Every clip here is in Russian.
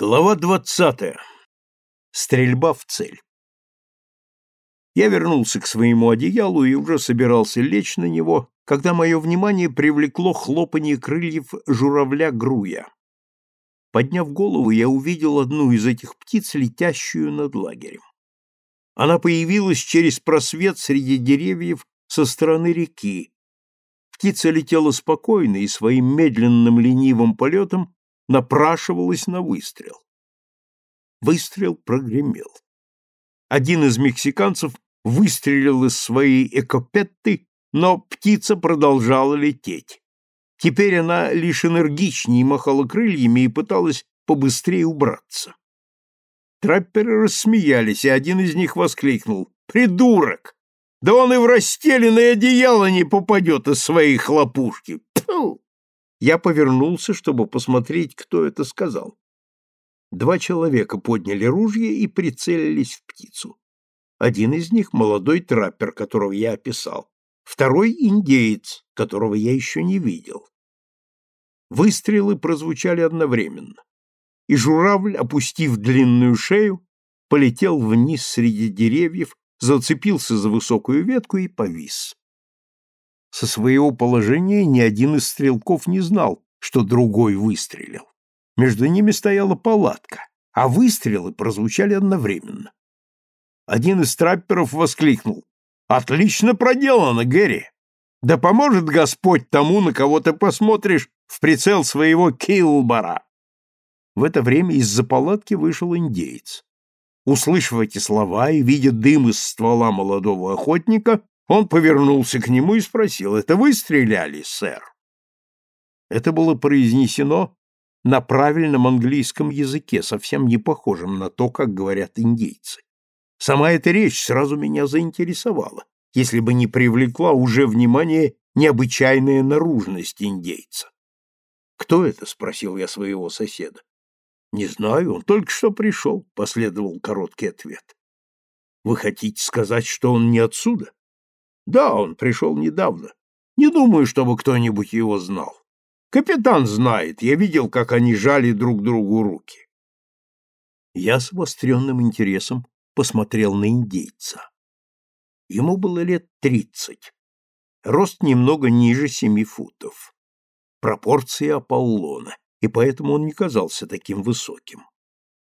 Глава двадцатая. Стрельба в цель. Я вернулся к своему одеялу и уже собирался лечь на него, когда мое внимание привлекло хлопанье крыльев журавля-груя. Подняв голову, я увидел одну из этих птиц, летящую над лагерем. Она появилась через просвет среди деревьев со стороны реки. Птица летела спокойно и своим медленным ленивым полетом напрашивалась на выстрел. Выстрел прогремел. Один из мексиканцев выстрелил из своей экопетты, но птица продолжала лететь. Теперь она лишь энергичнее махала крыльями и пыталась побыстрее убраться. Трапперы рассмеялись, и один из них воскликнул «Придурок! Да он и в расстеленное одеяло не попадет из своей хлопушки! Пфу!» Я повернулся, чтобы посмотреть, кто это сказал. Два человека подняли ружья и прицелились в птицу. Один из них — молодой траппер, которого я описал. Второй — индеец, которого я еще не видел. Выстрелы прозвучали одновременно, и журавль, опустив длинную шею, полетел вниз среди деревьев, зацепился за высокую ветку и повис. Со своего положения ни один из стрелков не знал, что другой выстрелил. Между ними стояла палатка, а выстрелы прозвучали одновременно. Один из трапперов воскликнул. «Отлично проделано, Гэри! Да поможет Господь тому, на кого ты посмотришь в прицел своего килбара!» В это время из-за палатки вышел индеец. Услышав эти слова и видя дым из ствола молодого охотника, он повернулся к нему и спросил, «Это вы стреляли, сэр?» Это было произнесено на правильном английском языке, совсем не похожем на то, как говорят индейцы. Сама эта речь сразу меня заинтересовала, если бы не привлекла уже внимание необычайная наружность индейца. «Кто это?» — спросил я своего соседа. «Не знаю, он только что пришел», — последовал короткий ответ. «Вы хотите сказать, что он не отсюда?» Да, он пришел недавно. Не думаю, чтобы кто-нибудь его знал. Капитан знает, я видел, как они жали друг другу руки. Я с обостренным интересом посмотрел на индейца. Ему было лет тридцать. Рост немного ниже семи футов. Пропорции Аполлона, и поэтому он не казался таким высоким.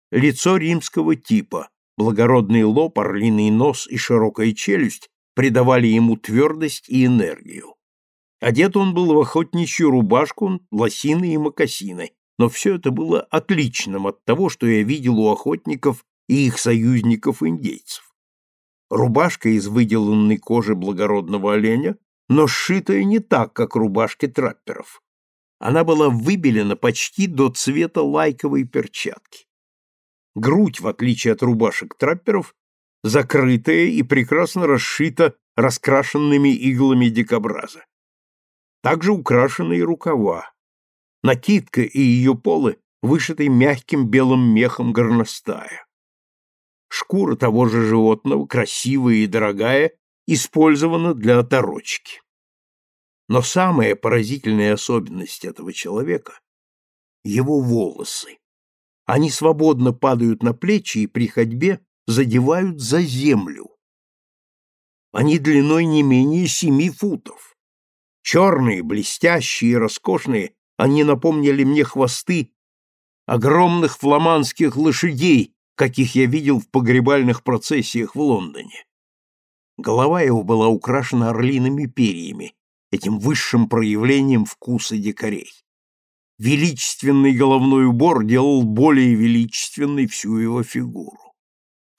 Лицо римского типа, благородный лоб, орлиный нос и широкая челюсть придавали ему твердость и энергию. Одет он был в охотничью рубашку, лосины и мокасины, но все это было отличным от того, что я видел у охотников и их союзников-индейцев. Рубашка из выделанной кожи благородного оленя, но сшитая не так, как рубашки трапперов. Она была выбелена почти до цвета лайковой перчатки. Грудь, в отличие от рубашек трапперов, закрытая и прекрасно расшита раскрашенными иглами дикобраза. Также украшены и рукава. Накидка и ее полы вышиты мягким белым мехом горностая. Шкура того же животного, красивая и дорогая, использована для оторочки. Но самая поразительная особенность этого человека — его волосы. Они свободно падают на плечи и при ходьбе задевают за землю. Они длиной не менее семи футов. Черные, блестящие и роскошные, они напомнили мне хвосты огромных фламандских лошадей, каких я видел в погребальных процессиях в Лондоне. Голова его была украшена орлиными перьями, этим высшим проявлением вкуса дикарей. Величественный головной убор делал более величественной всю его фигуру.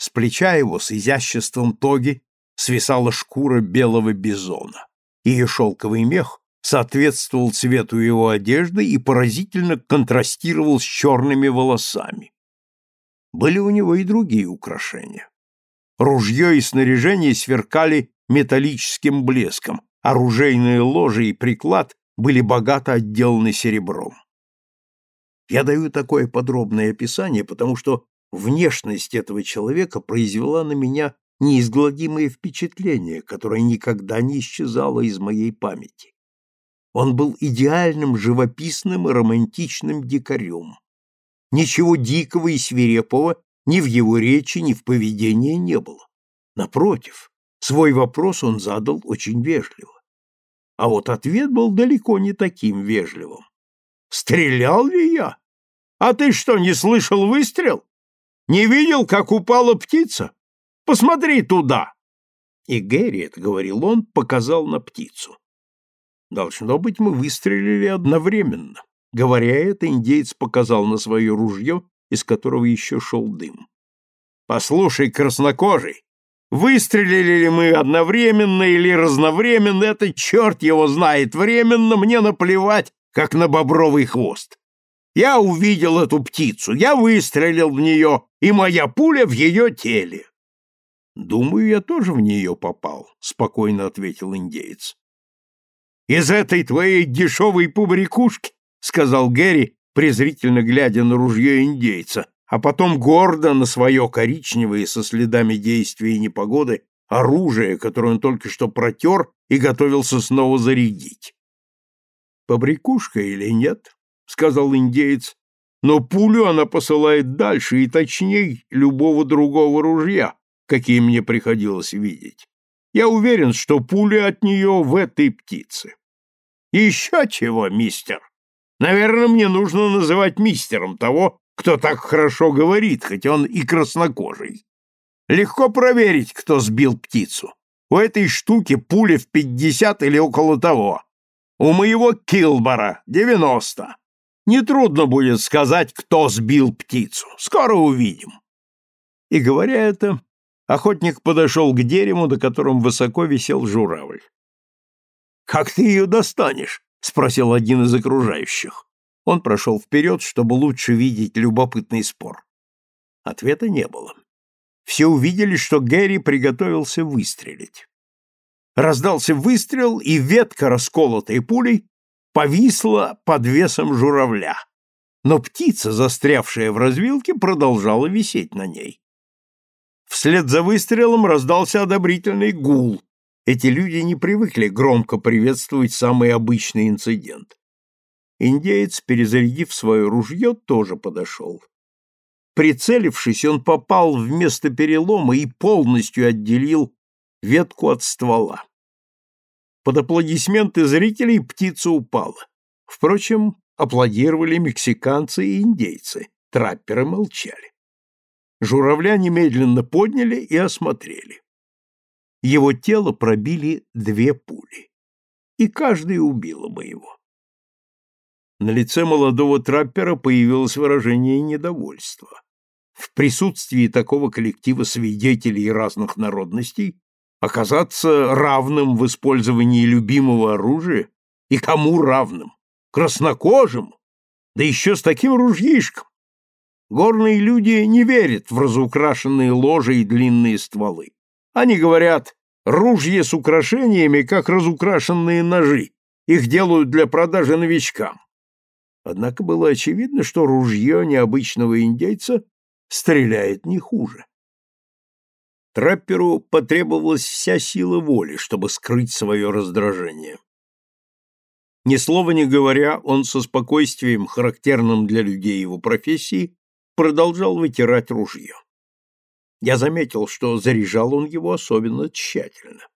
С плеча его с изяществом тоги свисала шкура белого бизона. Ее шелковый мех соответствовал цвету его одежды и поразительно контрастировал с черными волосами. Были у него и другие украшения. Ружье и снаряжение сверкали металлическим блеском, оружейные ложи и приклад были богато отделаны серебром. Я даю такое подробное описание, потому что Внешность этого человека произвела на меня неизгладимое впечатление, которое никогда не исчезало из моей памяти. Он был идеальным живописным и романтичным дикарем. Ничего дикого и свирепого ни в его речи, ни в поведении не было. Напротив, свой вопрос он задал очень вежливо. А вот ответ был далеко не таким вежливым. «Стрелял ли я? А ты что, не слышал выстрел? Не видел, как упала птица? Посмотри туда!» И Гэри, это говорил он, показал на птицу. Должно быть, мы выстрелили одновременно. Говоря это, индеец показал на свое ружье, из которого еще шел дым. «Послушай, краснокожий, выстрелили ли мы одновременно или разновременно, это черт его знает, временно мне наплевать, как на бобровый хвост. Я увидел эту птицу, я выстрелил в нее, и моя пуля в ее теле. Думаю, я тоже в нее попал, спокойно ответил индеец. Из этой твоей дешевой пубрикушки, сказал Гэри, презрительно глядя на ружье индейца, а потом гордо на свое коричневое со следами действия и непогоды оружие, которое он только что протер и готовился снова зарядить. «Побрякушка или нет?» — сказал индеец. «Но пулю она посылает дальше и точней любого другого ружья, какие мне приходилось видеть. Я уверен, что пуля от нее в этой птице. Еще чего, мистер? Наверное, мне нужно называть мистером того, кто так хорошо говорит, хоть он и краснокожий. Легко проверить, кто сбил птицу. У этой штуки пуля в пятьдесят или около того. У моего Килбора девяносто. Нетрудно будет сказать, кто сбил птицу. Скоро увидим. И говоря это, Охотник подошел к дереву, до котором высоко висел журавль. «Как ты ее достанешь?» — спросил один из окружающих. Он прошел вперед, чтобы лучше видеть любопытный спор. Ответа не было. Все увидели, что Гэри приготовился выстрелить. Раздался выстрел, и ветка, расколотой пулей, повисла под весом журавля. Но птица, застрявшая в развилке, продолжала висеть на ней. Вслед за выстрелом раздался одобрительный гул. Эти люди не привыкли громко приветствовать самый обычный инцидент. Индеец, перезарядив свое ружье, тоже подошел. Прицелившись, он попал в место перелома и полностью отделил ветку от ствола. Под аплодисменты зрителей птица упала. Впрочем, аплодировали мексиканцы и индейцы, трапперы молчали. Журавля немедленно подняли и осмотрели. Его тело пробили две пули, и каждая убила бы его. На лице молодого траппера появилось выражение недовольства. В присутствии такого коллектива свидетелей разных народностей оказаться равным в использовании любимого оружия и кому равным? Краснокожим? Да еще с таким ружьишком! Горные люди не верят в разукрашенные ложи и длинные стволы. Они говорят, ружья с украшениями, как разукрашенные ножи. Их делают для продажи новичкам. Однако было очевидно, что ружье необычного индейца стреляет не хуже. Трапперу потребовалась вся сила воли, чтобы скрыть свое раздражение. Ни слова не говоря, он со спокойствием, характерным для людей его профессии, продолжал вытирать ружье. Я заметил, что заряжал он его особенно тщательно.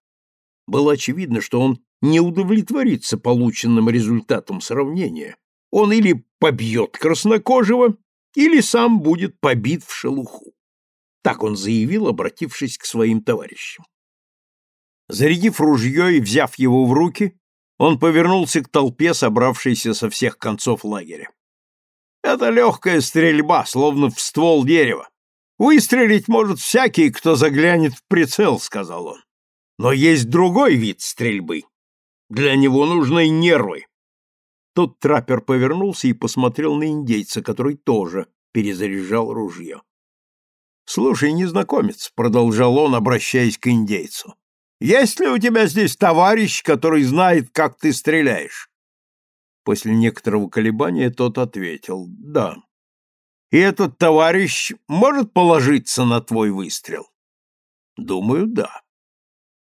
Было очевидно, что он не удовлетворится полученным результатом сравнения. Он или побьет краснокожего, или сам будет побит в шелуху. Так он заявил, обратившись к своим товарищам. Зарядив ружье и взяв его в руки, он повернулся к толпе, собравшейся со всех концов лагеря. Это легкая стрельба, словно в ствол дерева. Выстрелить может всякий, кто заглянет в прицел, сказал он. Но есть другой вид стрельбы. Для него нужны нервы. Тут траппер повернулся и посмотрел на индейца, который тоже перезаряжал ружье. «Слушай, незнакомец», — продолжал он, обращаясь к индейцу, — «есть ли у тебя здесь товарищ, который знает, как ты стреляешь?» После некоторого колебания тот ответил «Да». «И этот товарищ может положиться на твой выстрел?» «Думаю, да».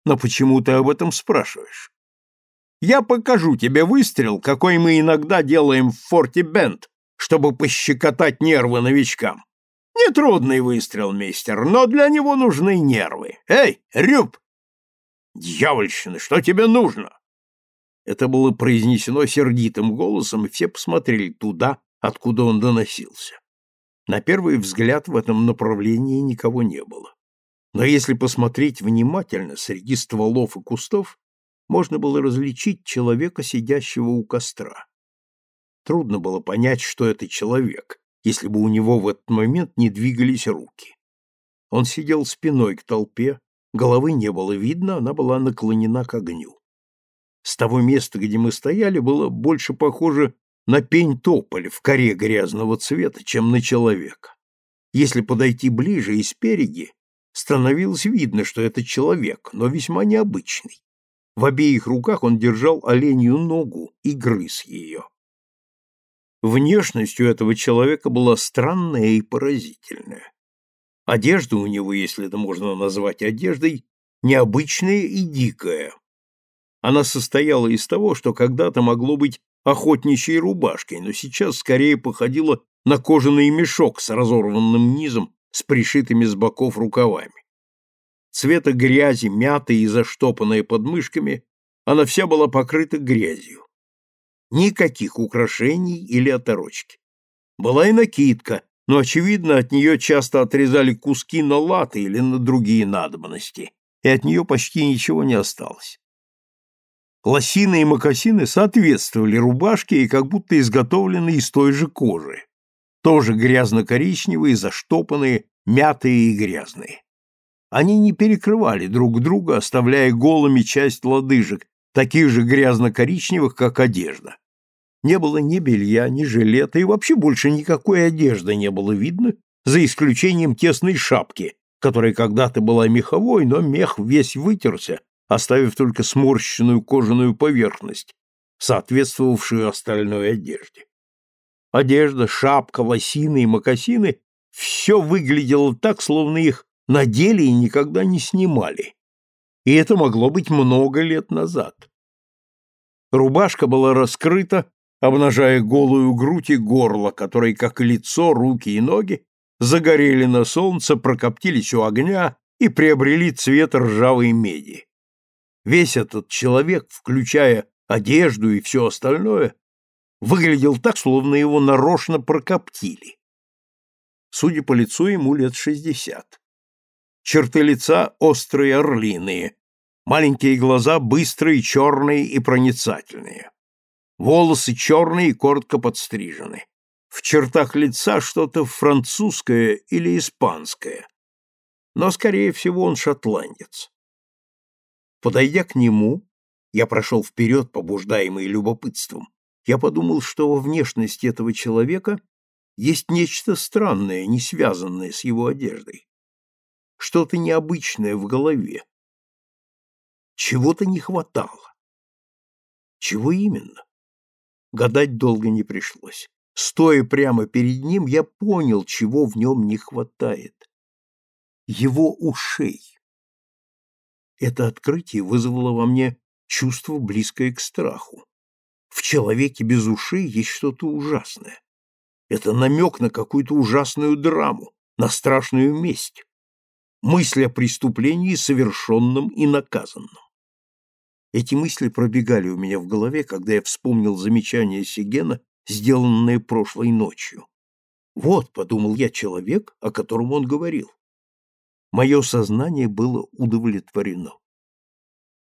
«Но почему ты об этом спрашиваешь?» «Я покажу тебе выстрел, какой мы иногда делаем в форте Бент, чтобы пощекотать нервы новичкам. Нетрудный выстрел, мистер, но для него нужны нервы. Эй, Рюб! Дьявольщина, что тебе нужно? Это было произнесено сердитым голосом, и все посмотрели туда, откуда он доносился. На первый взгляд в этом направлении никого не было. Но если посмотреть внимательно среди стволов и кустов, можно было различить человека, сидящего у костра. Трудно было понять, что это человек, если бы у него в этот момент не двигались руки. Он сидел спиной к толпе, головы не было видно, она была наклонена к огню. С того места, где мы стояли, было больше похоже на пень тополя в коре грязного цвета, чем на человека. Если подойти ближе и спереди, становилось видно, что это человек, но весьма необычный. В обеих руках он держал оленью ногу и грыз ее. Внешность у этого человека была странная и поразительная. Одежда у него, если это можно назвать одеждой, необычная и дикая. Она состояла из того, что когда-то могло быть охотничьей рубашкой, но сейчас скорее походила на кожаный мешок с разорванным низом с пришитыми с боков рукавами. Цвета грязи, мятая и заштопанная подмышками, она вся была покрыта грязью. Никаких украшений или оторочки. Была и накидка, но, очевидно, от нее часто отрезали куски на латы или на другие надобности, и от нее почти ничего не осталось. Лосины и мокасины соответствовали рубашке и как будто изготовлены из той же кожи. Тоже грязно-коричневые, заштопанные, мятые и грязные. Они не перекрывали друг друга, оставляя голыми часть лодыжек, таких же грязно-коричневых, как одежда. Не было ни белья, ни жилета, и вообще больше никакой одежды не было видно, за исключением тесной шапки, которая когда-то была меховой, но мех весь вытерся, оставив только сморщенную кожаную поверхность, соответствовавшую остальной одежде. Одежда, шапка, лосины и мокасины — все выглядело так, словно их надели и никогда не снимали. И это могло быть много лет назад. Рубашка была раскрыта, обнажая голую грудь и горло, которые, как лицо, руки и ноги, загорели на солнце, прокоптились у огня и приобрели цвет ржавой меди. Весь этот человек, включая одежду и все остальное, выглядел так, словно его нарочно прокоптили. Судя по лицу, ему лет шестьдесят. Черты лица острые орлиные, маленькие глаза быстрые, черные и проницательные. Волосы черные и коротко подстрижены. В чертах лица что-то французское или испанское. Но, скорее всего, он шотландец. Подойдя к нему, я прошел вперед, побуждаемый любопытством. Я подумал, что во внешности этого человека есть нечто странное, не связанное с его одеждой. Что-то необычное в голове. Чего-то не хватало. Чего именно? Гадать долго не пришлось. Стоя прямо перед ним, я понял, чего в нем не хватает. Его ушей. Это открытие вызвало во мне чувство, близкое к страху. В человеке без ушей есть что-то ужасное. Это намек на какую-то ужасную драму, на страшную месть. Мысль о преступлении, совершенном и наказанном. Эти мысли пробегали у меня в голове, когда я вспомнил замечание Сигена, сделанное прошлой ночью. Вот, подумал я, человек, о котором он говорил мое сознание было удовлетворено.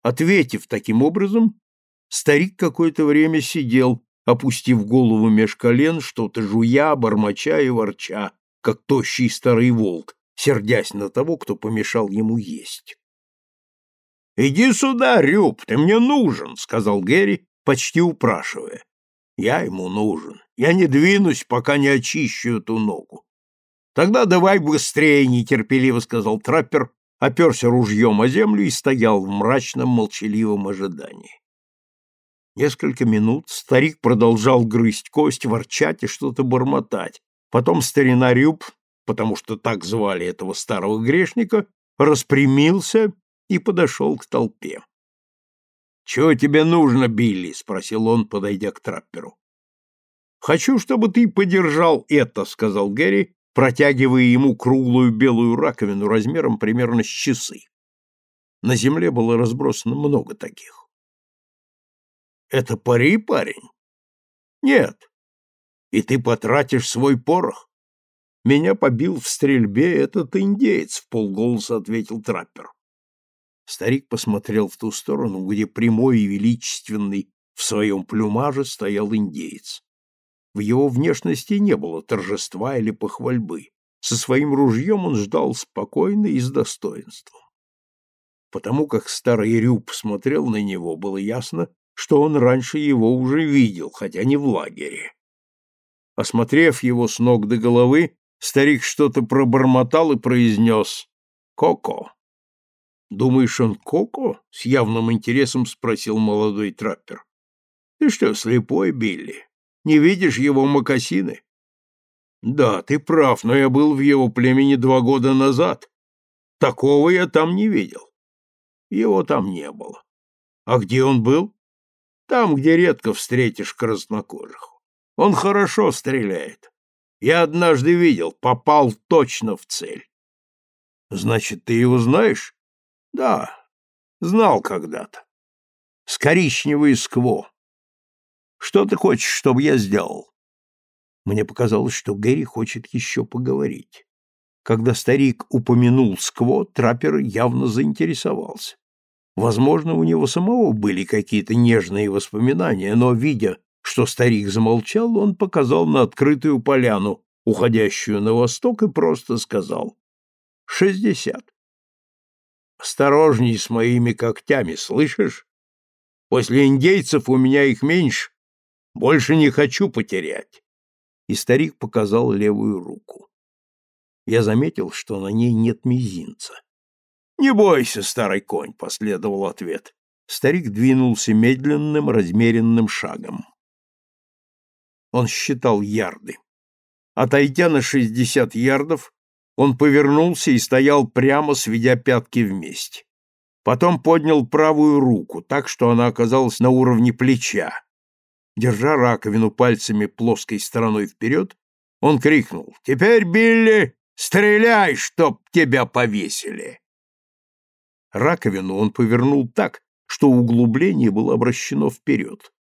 Ответив таким образом, старик какое-то время сидел, опустив голову меж колен, что-то жуя, бормоча и ворча, как тощий старый волк, сердясь на того, кто помешал ему есть. «Иди сюда, Рюб, ты мне нужен», — сказал Гэри, почти упрашивая. «Я ему нужен. Я не двинусь, пока не очищу эту ногу. Тогда давай быстрее, нетерпеливо сказал траппер, оперся ружьем о землю и стоял в мрачном молчаливом ожидании. Несколько минут старик продолжал грызть кость, ворчать и что-то бормотать. Потом старина Рюб, потому что так звали этого старого грешника, распрямился и подошел к толпе. — Чего тебе нужно, Билли? — спросил он, подойдя к трапперу. «Хочу, чтобы ты подержал это», — сказал Гэри, протягивая ему круглую белую раковину размером примерно с часы. На земле было разбросано много таких. «Это пари, парень?» «Нет. И ты потратишь свой порох?» «Меня побил в стрельбе этот индеец», — в полголоса ответил траппер. Старик посмотрел в ту сторону, где прямой и величественный в своем плюмаже стоял индеец. В его внешности не было торжества или похвальбы. Со своим ружьем он ждал спокойно и с достоинством. Потому как старый Рюб смотрел на него, было ясно, что он раньше его уже видел, хотя не в лагере. Осмотрев его с ног до головы, старик что-то пробормотал и произнес «Коко». «Думаешь, он Коко?» — с явным интересом спросил молодой траппер. «Ты что, слепой, Билли? Не видишь его мокасины? Да, ты прав, но я был в его племени два года назад. Такого я там не видел. Его там не было. А где он был? Там, где редко встретишь краснокожих. Он хорошо стреляет. Я однажды видел, попал точно в цель. Значит, ты его знаешь? Да, знал когда-то. С коричневой скво. Что ты хочешь, чтобы я сделал? Мне показалось, что Гэри хочет еще поговорить. Когда старик упомянул скво, траппер явно заинтересовался. Возможно, у него самого были какие-то нежные воспоминания, но, видя, что старик замолчал, он показал на открытую поляну, уходящую на восток, и просто сказал «Шестьдесят». «Осторожней с моими когтями, слышишь? После индейцев у меня их меньше, больше не хочу потерять. И старик показал левую руку. Я заметил, что на ней нет мизинца. Не бойся, старый конь, последовал ответ. Старик двинулся медленным, размеренным шагом. Он считал ярды. Отойдя на шестьдесят ярдов, он повернулся и стоял прямо, сведя пятки вместе. Потом поднял правую руку, так что она оказалась на уровне плеча, Держа раковину пальцами плоской стороной вперед, он крикнул «Теперь, Билли, стреляй, чтоб тебя повесили!» Раковину он повернул так, что углубление было обращено вперед.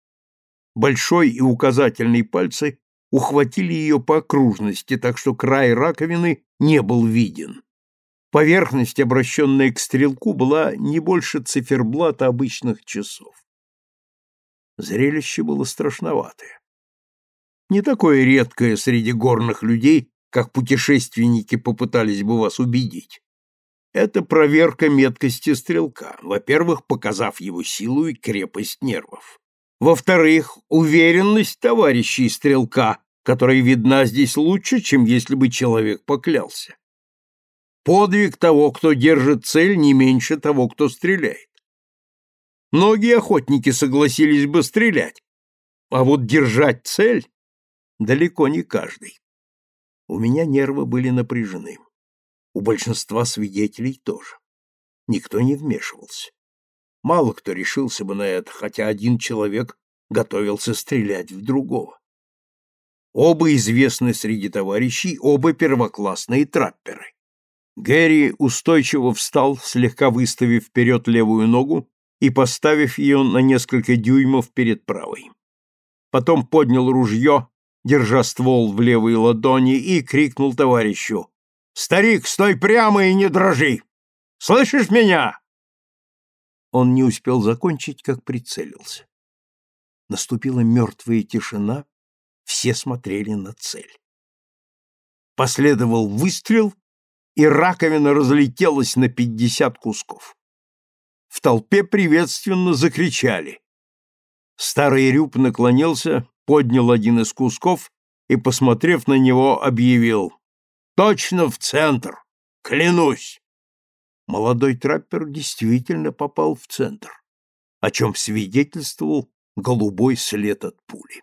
Большой и указательный пальцы ухватили ее по окружности, так что край раковины не был виден. Поверхность, обращенная к стрелку, была не больше циферблата обычных часов. Зрелище было страшноватое. Не такое редкое среди горных людей, как путешественники попытались бы вас убедить. Это проверка меткости стрелка, во-первых, показав его силу и крепость нервов. Во-вторых, уверенность товарищей стрелка, которая видна здесь лучше, чем если бы человек поклялся. Подвиг того, кто держит цель, не меньше того, кто стреляет. Многие охотники согласились бы стрелять, а вот держать цель далеко не каждый. У меня нервы были напряжены. У большинства свидетелей тоже. Никто не вмешивался. Мало кто решился бы на это, хотя один человек готовился стрелять в другого. Оба известны среди товарищей, оба первоклассные трапперы. Гэри устойчиво встал, слегка выставив вперед левую ногу и поставив ее на несколько дюймов перед правой. Потом поднял ружье, держа ствол в левой ладони, и крикнул товарищу «Старик, стой прямо и не дрожи! Слышишь меня?» Он не успел закончить, как прицелился. Наступила мертвая тишина, все смотрели на цель. Последовал выстрел, и раковина разлетелась на пятьдесят кусков в толпе приветственно закричали. Старый Рюб наклонился, поднял один из кусков и, посмотрев на него, объявил «Точно в центр! Клянусь!» Молодой траппер действительно попал в центр, о чем свидетельствовал голубой след от пули.